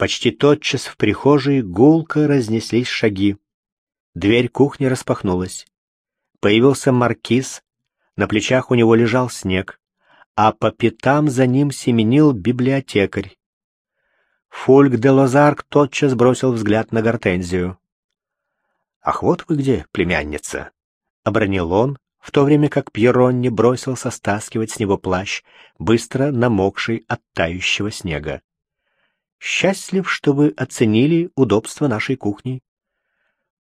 Почти тотчас в прихожей гулко разнеслись шаги. Дверь кухни распахнулась. Появился маркиз, на плечах у него лежал снег, а по пятам за ним семенил библиотекарь. Фольк де Лозарк тотчас бросил взгляд на Гортензию. «Ах, вот вы где, племянница!» — обронил он, в то время как Пьеронни бросился стаскивать с него плащ, быстро намокший от тающего снега. «Счастлив, что вы оценили удобство нашей кухни.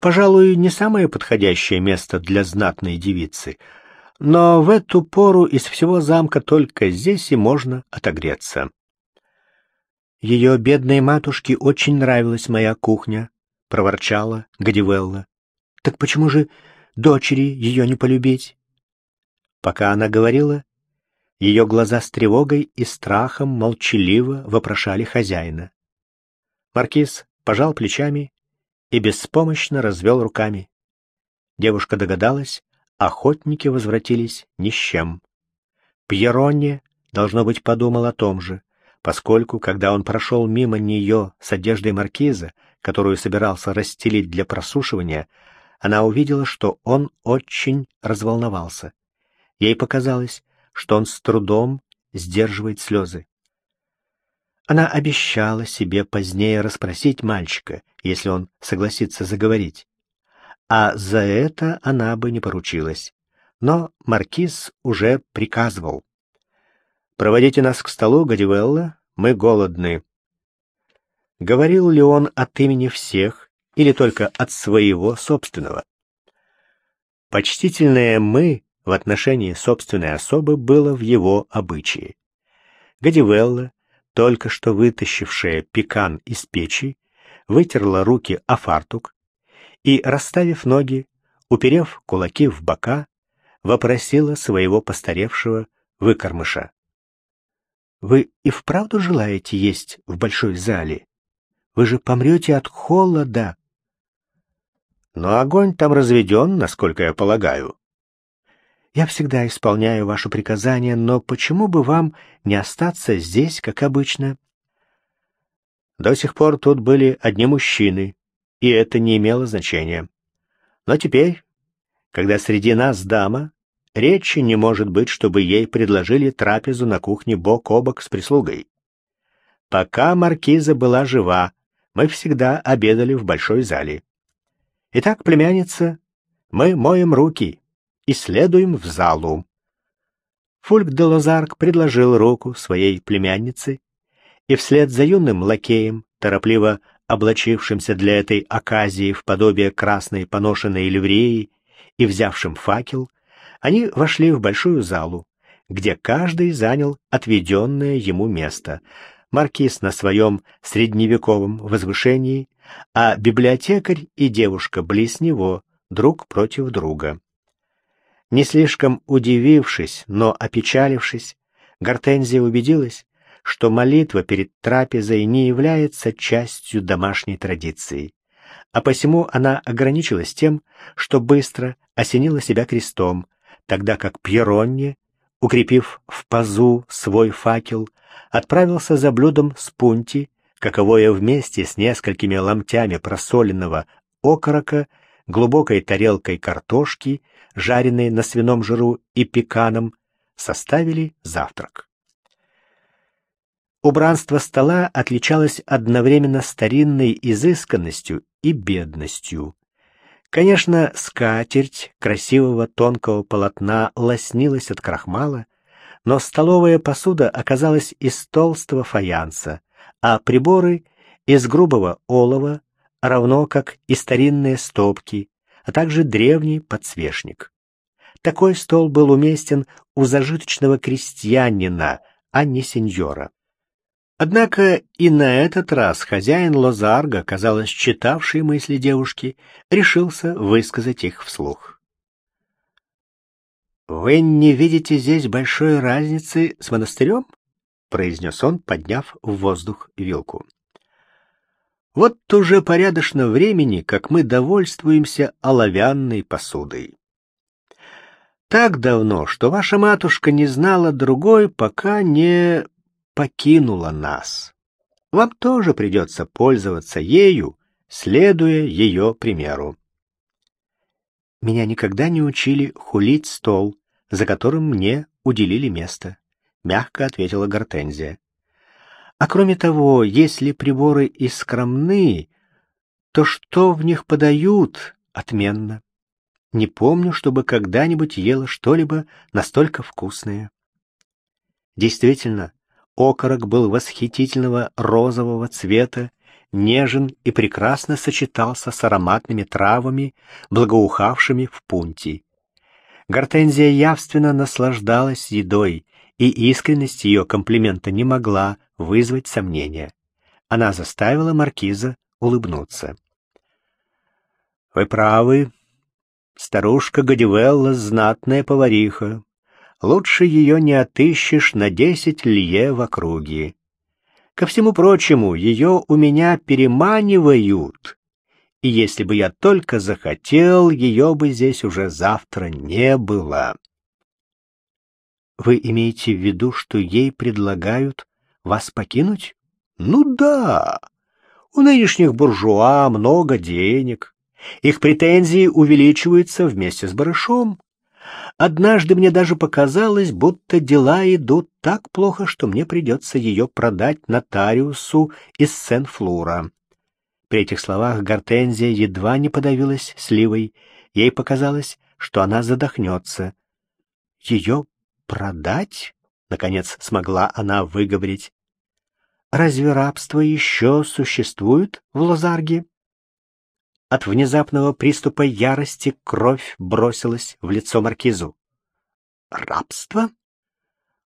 Пожалуй, не самое подходящее место для знатной девицы, но в эту пору из всего замка только здесь и можно отогреться». Ее бедной матушке очень нравилась моя кухня, — проворчала Гадивелла. — Так почему же дочери ее не полюбить? Пока она говорила, ее глаза с тревогой и страхом молчаливо вопрошали хозяина. Маркиз пожал плечами и беспомощно развел руками. Девушка догадалась, охотники возвратились ни с чем. Пьеронне, должно быть, подумал о том же, поскольку, когда он прошел мимо нее с одеждой маркиза, которую собирался расстелить для просушивания, она увидела, что он очень разволновался. Ей показалось, что он с трудом сдерживает слезы. Она обещала себе позднее расспросить мальчика, если он согласится заговорить. А за это она бы не поручилась. Но маркиз уже приказывал. «Проводите нас к столу, Гадивелла, мы голодны». Говорил ли он от имени всех или только от своего собственного? Почтительное «мы» в отношении собственной особы было в его обычае. Гадивелла, только что вытащившая пекан из печи, вытерла руки о фартук и, расставив ноги, уперев кулаки в бока, вопросила своего постаревшего выкормыша. «Вы и вправду желаете есть в большой зале?» Вы же помрете от холода. Но огонь там разведен, насколько я полагаю. Я всегда исполняю ваши приказания, но почему бы вам не остаться здесь, как обычно? До сих пор тут были одни мужчины, и это не имело значения. Но теперь, когда среди нас дама, речи не может быть, чтобы ей предложили трапезу на кухне бок о бок с прислугой. Пока маркиза была жива, мы всегда обедали в большой зале. Итак, племянница, мы моем руки и следуем в залу. Фульк де Лозарк предложил руку своей племяннице, и вслед за юным лакеем, торопливо облачившимся для этой оказии в подобие красной поношенной ливреи и взявшим факел, они вошли в большую залу, где каждый занял отведенное ему место, маркиз на своем средневековом возвышении, а библиотекарь и девушка близ него, друг против друга. Не слишком удивившись, но опечалившись, Гортензия убедилась, что молитва перед трапезой не является частью домашней традиции, а посему она ограничилась тем, что быстро осенила себя крестом, тогда как Пьеронне, укрепив в пазу свой факел, отправился за блюдом с пунти, каковое вместе с несколькими ломтями просоленного окорока, глубокой тарелкой картошки, жареной на свином жиру и пеканом, составили завтрак. Убранство стола отличалось одновременно старинной изысканностью и бедностью. Конечно, скатерть красивого тонкого полотна лоснилась от крахмала, но столовая посуда оказалась из толстого фаянса, а приборы — из грубого олова, равно как и старинные стопки, а также древний подсвечник. Такой стол был уместен у зажиточного крестьянина, а не сеньора. Однако и на этот раз хозяин Лозарга, казалось, читавший мысли девушки, решился высказать их вслух. «Вы не видите здесь большой разницы с монастырем?» — произнес он, подняв в воздух вилку. «Вот уже порядочно времени, как мы довольствуемся оловянной посудой. Так давно, что ваша матушка не знала другой, пока не покинула нас. вам тоже придется пользоваться ею, следуя ее примеру. Меня никогда не учили хулить стол, за которым мне уделили место, мягко ответила Гортензия. А кроме того, если приборы и скромны, то что в них подают, отменно. Не помню, чтобы когда-нибудь ела что-либо настолько вкусное. Действительно, окорок был восхитительного розового цвета, нежен и прекрасно сочетался с ароматными травами, благоухавшими в пунти. Гортензия явственно наслаждалась едой, и искренность ее комплимента не могла вызвать сомнения. Она заставила маркиза улыбнуться. «Вы правы. Старушка Гадивелла — знатная повариха. Лучше ее не отыщешь на десять лье в округе. Ко всему прочему, ее у меня переманивают, и если бы я только захотел, ее бы здесь уже завтра не было». «Вы имеете в виду, что ей предлагают вас покинуть?» «Ну да. У нынешних буржуа много денег». Их претензии увеличиваются вместе с барышом. Однажды мне даже показалось, будто дела идут так плохо, что мне придется ее продать нотариусу из Сен-Флура. При этих словах Гортензия едва не подавилась сливой. Ей показалось, что она задохнется. «Ее продать?» — наконец смогла она выговорить. «Разве рабство еще существует в Лозарге?» От внезапного приступа ярости кровь бросилась в лицо маркизу. «Рабство?»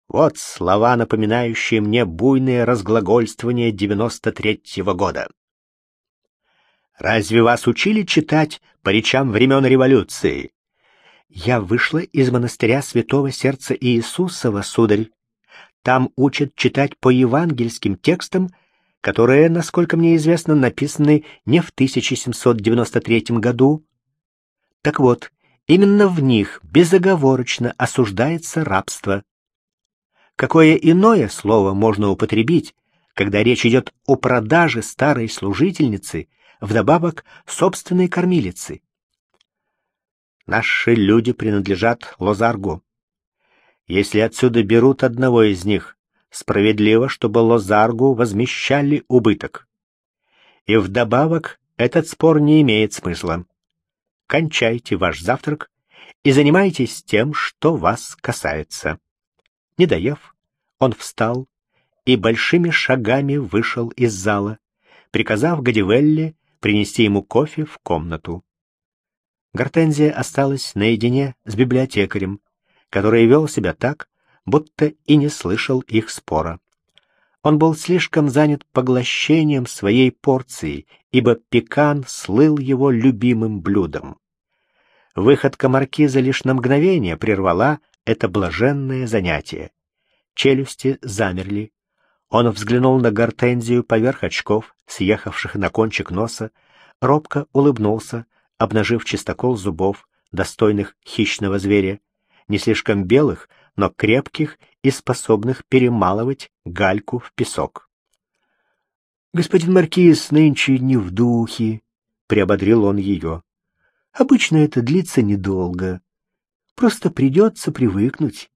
Вот слова, напоминающие мне буйное разглагольствование девяносто третьего года. «Разве вас учили читать по речам времен революции?» «Я вышла из монастыря Святого Сердца Иисусова, сударь. Там учат читать по евангельским текстам которые, насколько мне известно, написаны не в 1793 году. Так вот, именно в них безоговорочно осуждается рабство. Какое иное слово можно употребить, когда речь идет о продаже старой служительницы, вдобавок собственной кормилицы? Наши люди принадлежат Лозаргу. Если отсюда берут одного из них, справедливо, чтобы Лозаргу возмещали убыток. И вдобавок этот спор не имеет смысла. Кончайте ваш завтрак и занимайтесь тем, что вас касается. Не доев, он встал и большими шагами вышел из зала, приказав Гадивелле принести ему кофе в комнату. Гортензия осталась наедине с библиотекарем, который вел себя так, будто и не слышал их спора. Он был слишком занят поглощением своей порции, ибо пекан слыл его любимым блюдом. Выходка маркиза лишь на мгновение прервала это блаженное занятие. Челюсти замерли. Он взглянул на гортензию поверх очков, съехавших на кончик носа, робко улыбнулся, обнажив чистокол зубов, достойных хищного зверя, не слишком белых, но крепких и способных перемалывать гальку в песок. «Господин Маркиз нынче не в духе», — приободрил он ее. «Обычно это длится недолго. Просто придется привыкнуть.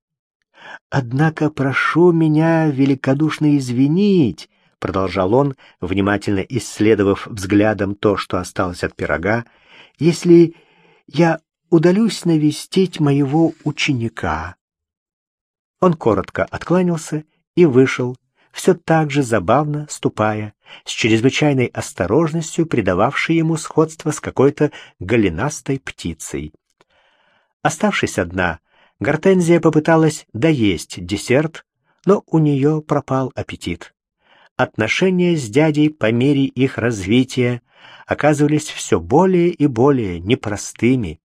Однако прошу меня великодушно извинить», — продолжал он, внимательно исследовав взглядом то, что осталось от пирога, «если я удалюсь навестить моего ученика. Он коротко откланялся и вышел, все так же забавно ступая, с чрезвычайной осторожностью придававшей ему сходство с какой-то голенастой птицей. Оставшись одна, Гортензия попыталась доесть десерт, но у нее пропал аппетит. Отношения с дядей по мере их развития оказывались все более и более непростыми.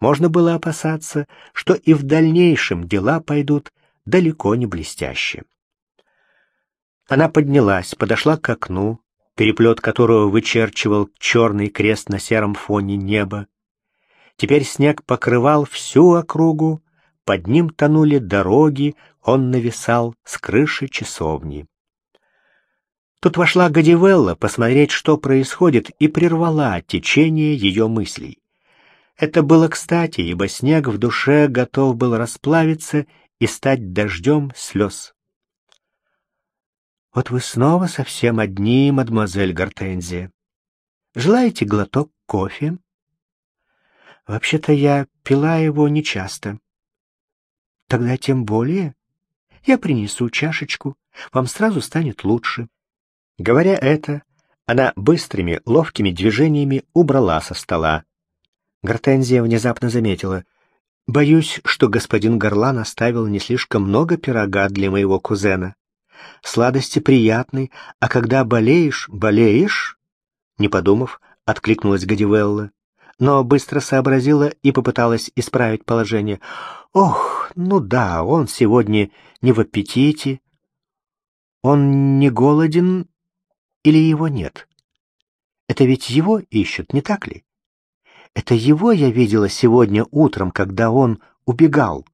Можно было опасаться, что и в дальнейшем дела пойдут далеко не блестяще. Она поднялась, подошла к окну, переплет которого вычерчивал черный крест на сером фоне неба. Теперь снег покрывал всю округу, под ним тонули дороги, он нависал с крыши часовни. Тут вошла Гадивелла посмотреть, что происходит, и прервала течение ее мыслей. Это было кстати, ибо снег в душе готов был расплавиться и стать дождем слез. «Вот вы снова совсем одни, мадемуазель Гортензия. Желаете глоток кофе?» «Вообще-то я пила его нечасто». «Тогда тем более. Я принесу чашечку, вам сразу станет лучше». Говоря это, она быстрыми, ловкими движениями убрала со стола. Гортензия внезапно заметила. «Боюсь, что господин Горлан оставил не слишком много пирога для моего кузена. Сладости приятны, а когда болеешь, болеешь?» Не подумав, откликнулась Гадивелла, но быстро сообразила и попыталась исправить положение. «Ох, ну да, он сегодня не в аппетите. Он не голоден или его нет? Это ведь его ищут, не так ли? Это его я видела сегодня утром, когда он убегал.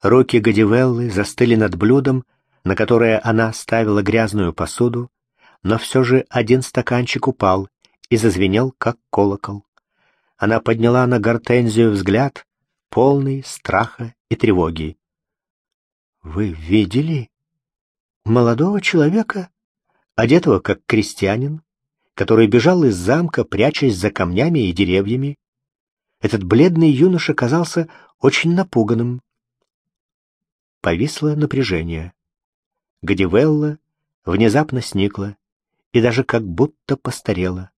Руки Гадивеллы застыли над блюдом, на которое она ставила грязную посуду, но все же один стаканчик упал и зазвенел, как колокол. Она подняла на гортензию взгляд, полный страха и тревоги. «Вы видели молодого человека, одетого как крестьянин, который бежал из замка, прячась за камнями и деревьями. Этот бледный юноша казался очень напуганным. Повисло напряжение. Гадивелла внезапно сникла и даже как будто постарела.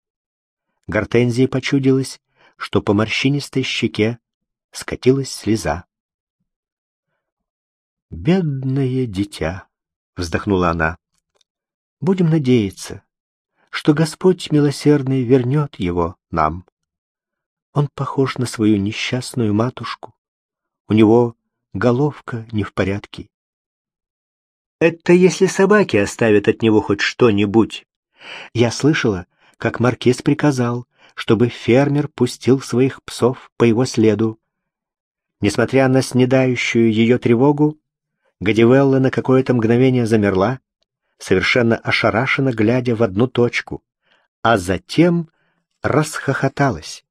Гортензии почудилось, что по морщинистой щеке скатилась слеза. «Бедное дитя!» — вздохнула она. «Будем надеяться, что Господь милосердный вернет его нам. Он похож на свою несчастную матушку. У него головка не в порядке. Это если собаки оставят от него хоть что-нибудь. Я слышала, как маркиз приказал, чтобы фермер пустил своих псов по его следу. Несмотря на снедающую ее тревогу, Гадивелла на какое-то мгновение замерла, совершенно ошарашенно глядя в одну точку, а затем расхохоталась.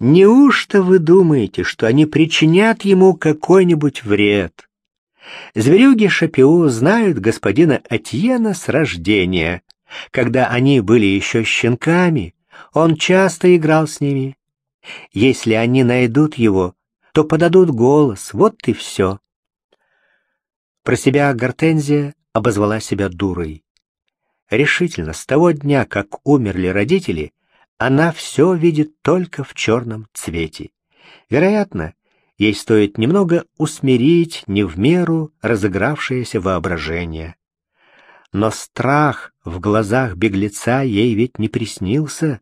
«Неужто вы думаете, что они причинят ему какой-нибудь вред? Зверюги Шапио знают господина Атьена с рождения. Когда они были еще щенками, он часто играл с ними. Если они найдут его, то подадут голос, вот и все». Про себя Гортензия обозвала себя дурой. Решительно, с того дня, как умерли родители, она все видит только в черном цвете. Вероятно, ей стоит немного усмирить не в меру разыгравшееся воображение. Но страх в глазах беглеца ей ведь не приснился.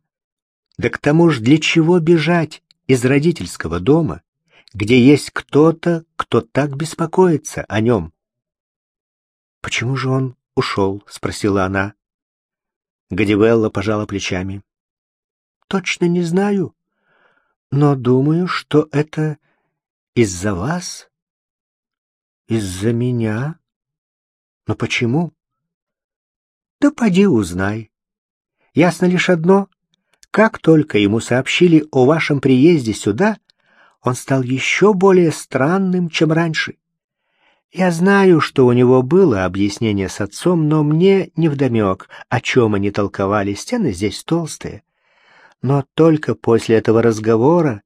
Да к тому же для чего бежать из родительского дома, где есть кто-то, кто так беспокоится о нем? «Почему же он ушел?» — спросила она. Гадивелла пожала плечами. «Точно не знаю, но думаю, что это из-за вас, из-за меня. Но почему?» «Да поди узнай. Ясно лишь одно. Как только ему сообщили о вашем приезде сюда, он стал еще более странным, чем раньше. Я знаю, что у него было объяснение с отцом, но мне невдомек, о чем они толковали, стены здесь толстые. Но только после этого разговора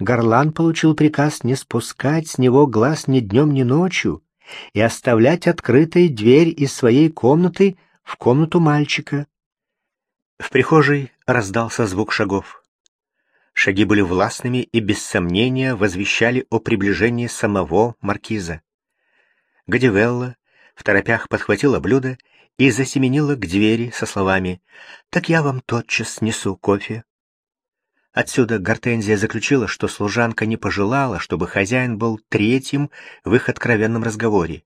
Горлан получил приказ не спускать с него глаз ни днем, ни ночью и оставлять открытой дверь из своей комнаты в комнату мальчика. В прихожей раздался звук шагов. Шаги были властными и без сомнения возвещали о приближении самого маркиза. Гадивелла в торопях подхватила блюдо и засеменила к двери со словами «Так я вам тотчас несу кофе». Отсюда Гортензия заключила, что служанка не пожелала, чтобы хозяин был третьим в их откровенном разговоре.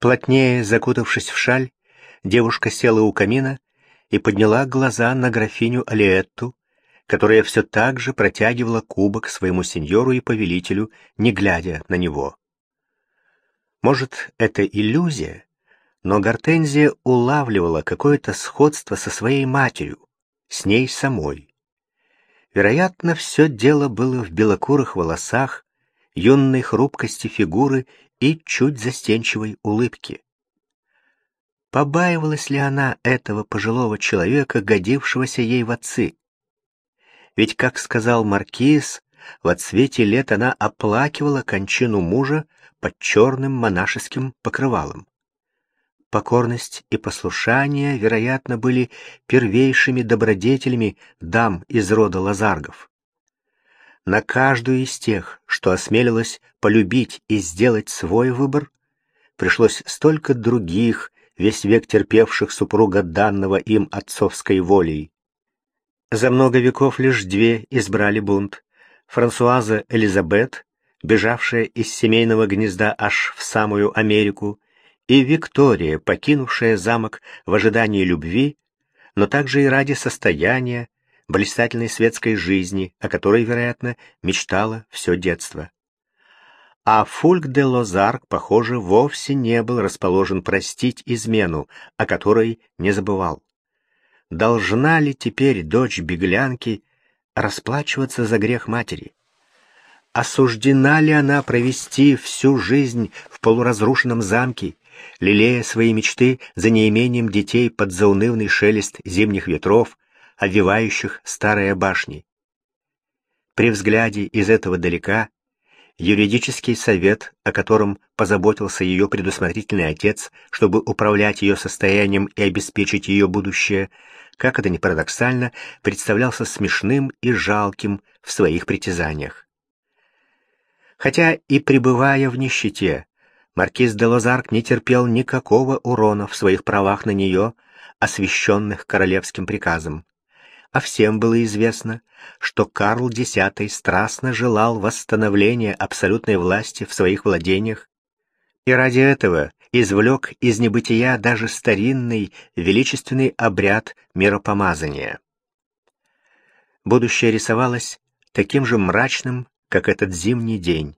Плотнее закутавшись в шаль, девушка села у камина и подняла глаза на графиню Алиетту, которая все так же протягивала кубок своему сеньору и повелителю, не глядя на него. Может, это иллюзия, но Гортензия улавливала какое-то сходство со своей матерью, с ней самой. Вероятно, все дело было в белокурых волосах, юной хрупкости фигуры и чуть застенчивой улыбке. Побаивалась ли она этого пожилого человека, годившегося ей в отцы? Ведь, как сказал Маркиз, в отсвете лет она оплакивала кончину мужа под черным монашеским покрывалом. Покорность и послушание, вероятно, были первейшими добродетелями дам из рода лазаргов. На каждую из тех, что осмелилась полюбить и сделать свой выбор, пришлось столько других, весь век терпевших супруга данного им отцовской волей. За много веков лишь две избрали бунт. Франсуаза Элизабет, бежавшая из семейного гнезда аж в самую Америку, и Виктория, покинувшая замок в ожидании любви, но также и ради состояния, блистательной светской жизни, о которой, вероятно, мечтала все детство. А Фульк де Лозарк, похоже, вовсе не был расположен простить измену, о которой не забывал. Должна ли теперь дочь беглянки расплачиваться за грех матери? Осуждена ли она провести всю жизнь в полуразрушенном замке, лелея свои мечты за неимением детей под заунывный шелест зимних ветров, обвивающих старые башни. При взгляде из этого далека юридический совет, о котором позаботился ее предусмотрительный отец, чтобы управлять ее состоянием и обеспечить ее будущее, как это ни парадоксально, представлялся смешным и жалким в своих притязаниях. Хотя и пребывая в нищете, маркиз де Лозарк не терпел никакого урона в своих правах на нее, освященных королевским приказом. А всем было известно, что Карл X страстно желал восстановления абсолютной власти в своих владениях, и ради этого извлек из небытия даже старинный величественный обряд миропомазания. Будущее рисовалось таким же мрачным, как этот зимний день.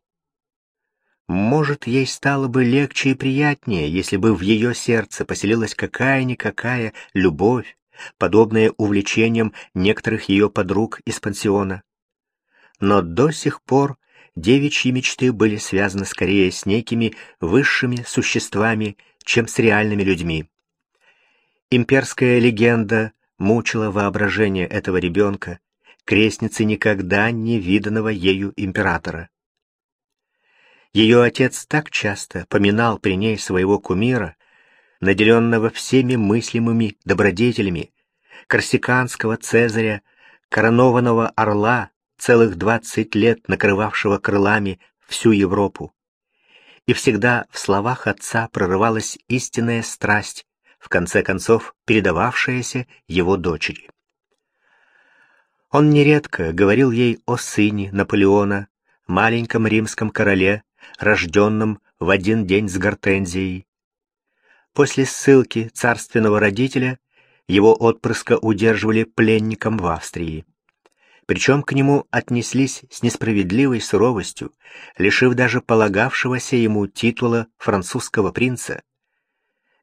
Может, ей стало бы легче и приятнее, если бы в ее сердце поселилась какая-никакая любовь, подобная увлечениям некоторых ее подруг из пансиона. Но до сих пор девичьи мечты были связаны скорее с некими высшими существами, чем с реальными людьми. Имперская легенда мучила воображение этого ребенка, крестницы никогда не виданного ею императора. Ее отец так часто поминал при ней своего кумира, наделенного всеми мыслимыми добродетелями, корсиканского цезаря, коронованного орла, целых двадцать лет накрывавшего крылами всю Европу. И всегда в словах отца прорывалась истинная страсть, в конце концов передававшаяся его дочери. Он нередко говорил ей о сыне Наполеона, маленьком римском короле, рожденном в один день с Гортензией. После ссылки царственного родителя его отпрыска удерживали пленником в Австрии. Причем к нему отнеслись с несправедливой суровостью, лишив даже полагавшегося ему титула французского принца.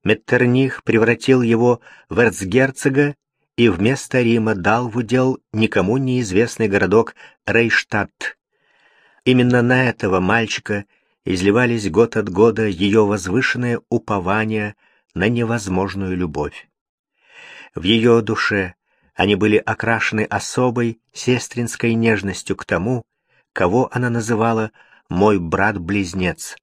Меттерних превратил его в эрцгерцога и вместо Рима дал в удел никому неизвестный городок Рейштадт. Именно на этого мальчика изливались год от года ее возвышенное упование на невозможную любовь. В ее душе они были окрашены особой сестринской нежностью к тому, кого она называла «мой брат-близнец».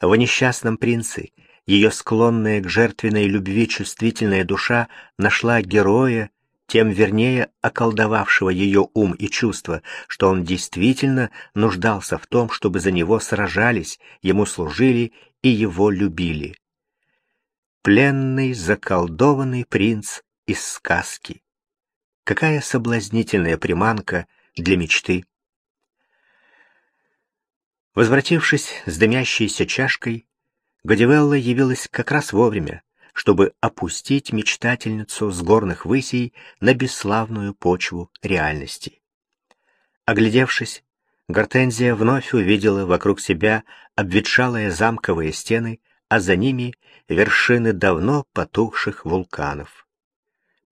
В несчастном принце ее склонная к жертвенной любви чувствительная душа нашла героя, тем вернее околдовавшего ее ум и чувства, что он действительно нуждался в том, чтобы за него сражались, ему служили и его любили. Пленный, заколдованный принц из сказки. Какая соблазнительная приманка для мечты. Возвратившись с дымящейся чашкой, Гадивелла явилась как раз вовремя, чтобы опустить мечтательницу с горных высей на бесславную почву реальности. Оглядевшись, Гортензия вновь увидела вокруг себя обветшалые замковые стены, а за ними вершины давно потухших вулканов.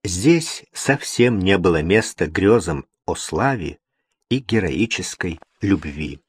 Здесь совсем не было места грезам о славе и героической любви.